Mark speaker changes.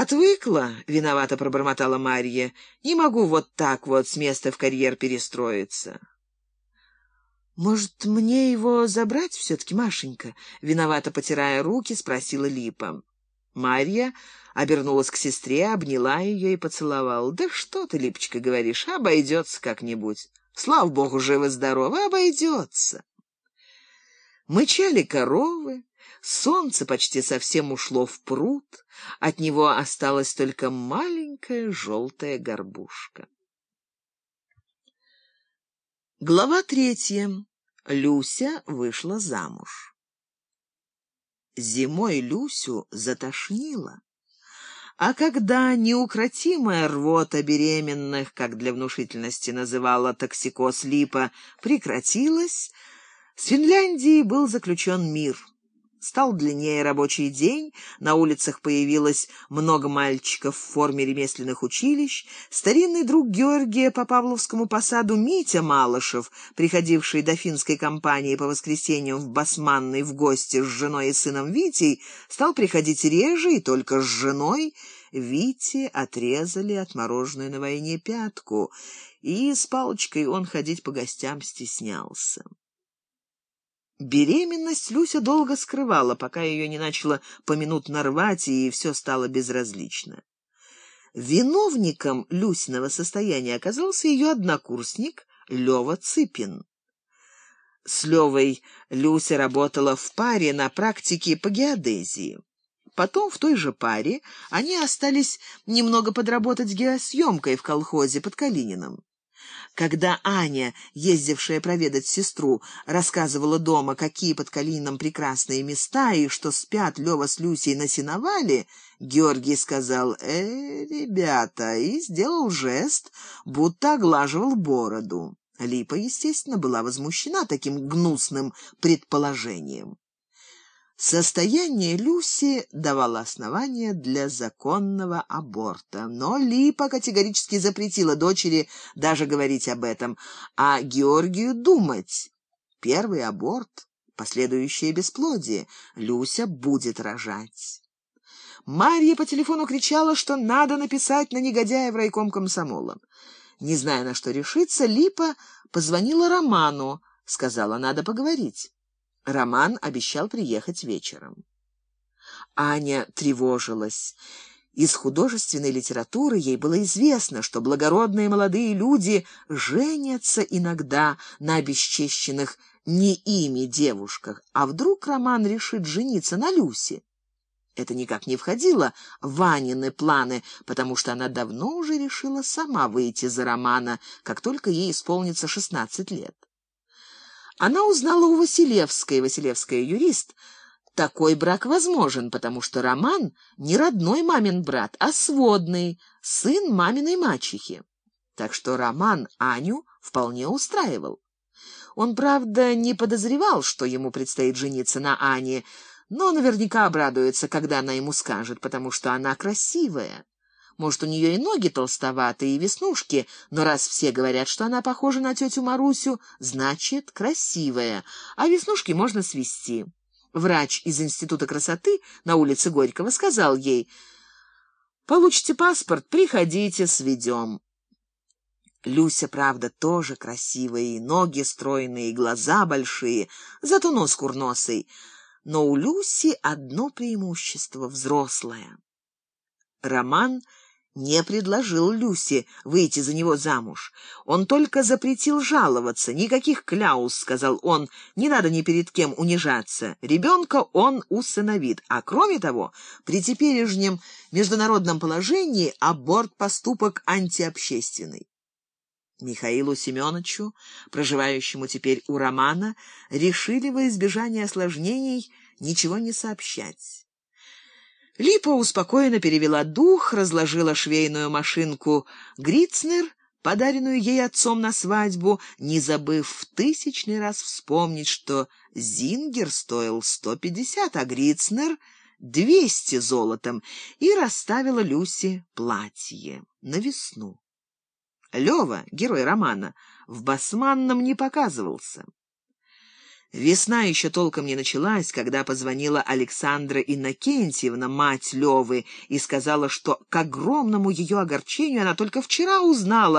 Speaker 1: «Отвыкла», — виновато пробормотала Марья. «Не могу вот так вот с места в карьер перестроиться». «Может, мне его забрать все-таки, Машенька?» — виновато потирая руки, спросила Липа. Марья обернулась к сестре, обняла ее и поцеловала. «Да что ты, Липочка, говоришь, обойдется как-нибудь. Слава богу, живо-здорово, обойдется». Мычали коровы, солнце почти совсем ушло в пруд, от него осталась только маленькая желтая горбушка. Глава третья. Люся вышла замуж. Зимой Люсю затошнило. А когда неукротимая рвота беременных, как для внушительности называла токсикоз Липа, прекратилась, с Финляндией был заключен мир. Стал длиннее рабочий день, на улицах появилось много мальчиков в форме ремесленных училищ. Старинный друг Георгия по Павловскому посаду Митя Малышев, приходивший до финской компании по воскресеньям в Басманной в гости с женой и сыном Витей, стал приходить реже и только с женой. Вите отрезали отмороженную на войне пятку, и с палочкой он ходить по гостям стеснялся. Беременность Люся долго скрывала, пока ее не начала поминутно рвать, и все стало безразлично. Виновником Люсиного состояния оказался ее однокурсник Лева Цыпин. С Левой Люся работала в паре на практике по геодезии. Потом в той же паре они остались немного подработать геосъемкой в колхозе под Калининым. Когда Аня, ездившая проведать сестру, рассказывала дома, какие под Калином прекрасные места и что спят Лева с Люсей на сеновале, Георгий сказал «Э, ребята» и сделал жест, будто оглаживал бороду. Липа, естественно, была возмущена таким гнусным предположением. Состояние Люси давало основания для законного аборта, но Липа категорически запретила дочери даже говорить об этом, а Георгию думать. Первый аборт, последующее бесплодие, Люся будет рожать. Марья по телефону кричала, что надо написать на негодяя в райком комсомола. Не зная, на что решиться, Липа позвонила Роману, сказала, надо поговорить. Роман обещал приехать вечером. Аня тревожилась. Из художественной литературы ей было известно, что благородные молодые люди женятся иногда на обесчещенных не ими девушках, а вдруг Роман решит жениться на Люсе. Это никак не входило в Ванины планы, потому что она давно уже решила сама выйти за Романа, как только ей исполнится шестнадцать лет. Она узнала у Василевской, Василевская юрист, такой брак возможен, потому что Роман не родной мамин брат, а сводный, сын маминой мачехи. Так что Роман Аню вполне устраивал. Он, правда, не подозревал, что ему предстоит жениться на Ане, но наверняка обрадуется, когда она ему скажет, потому что она красивая. Может, у нее и ноги толстоватые, и веснушки, но раз все говорят, что она похожа на тетю Марусю, значит, красивая, а веснушки можно свести. Врач из Института красоты на улице Горького сказал ей, «Получите паспорт, приходите, сведем». Люся, правда, тоже красивая, и ноги стройные, и глаза большие, зато нос курносый. Но у Люси одно преимущество — взрослое. Роман — не предложил Люсе выйти за него замуж. Он только запретил жаловаться. Никаких кляус, сказал он, не надо ни перед кем унижаться. Ребенка он усыновит. А кроме того, при теперешнем международном положении аборт поступок антиобщественный. Михаилу Семеновичу, проживающему теперь у Романа, решили во избежание осложнений ничего не сообщать. Липа успокоенно перевела дух, разложила швейную машинку Грицнер, подаренную ей отцом на свадьбу, не забыв в тысячный раз вспомнить, что Зингер стоил сто пятьдесят, а Грицнер — двести золотом, и расставила Люси платье на весну. Лева, герой романа, в басманном не показывался. Весна еще толком не началась, когда позвонила Александра Иннокентьевна, мать Левы, и сказала, что к огромному ее огорчению она только вчера узнала,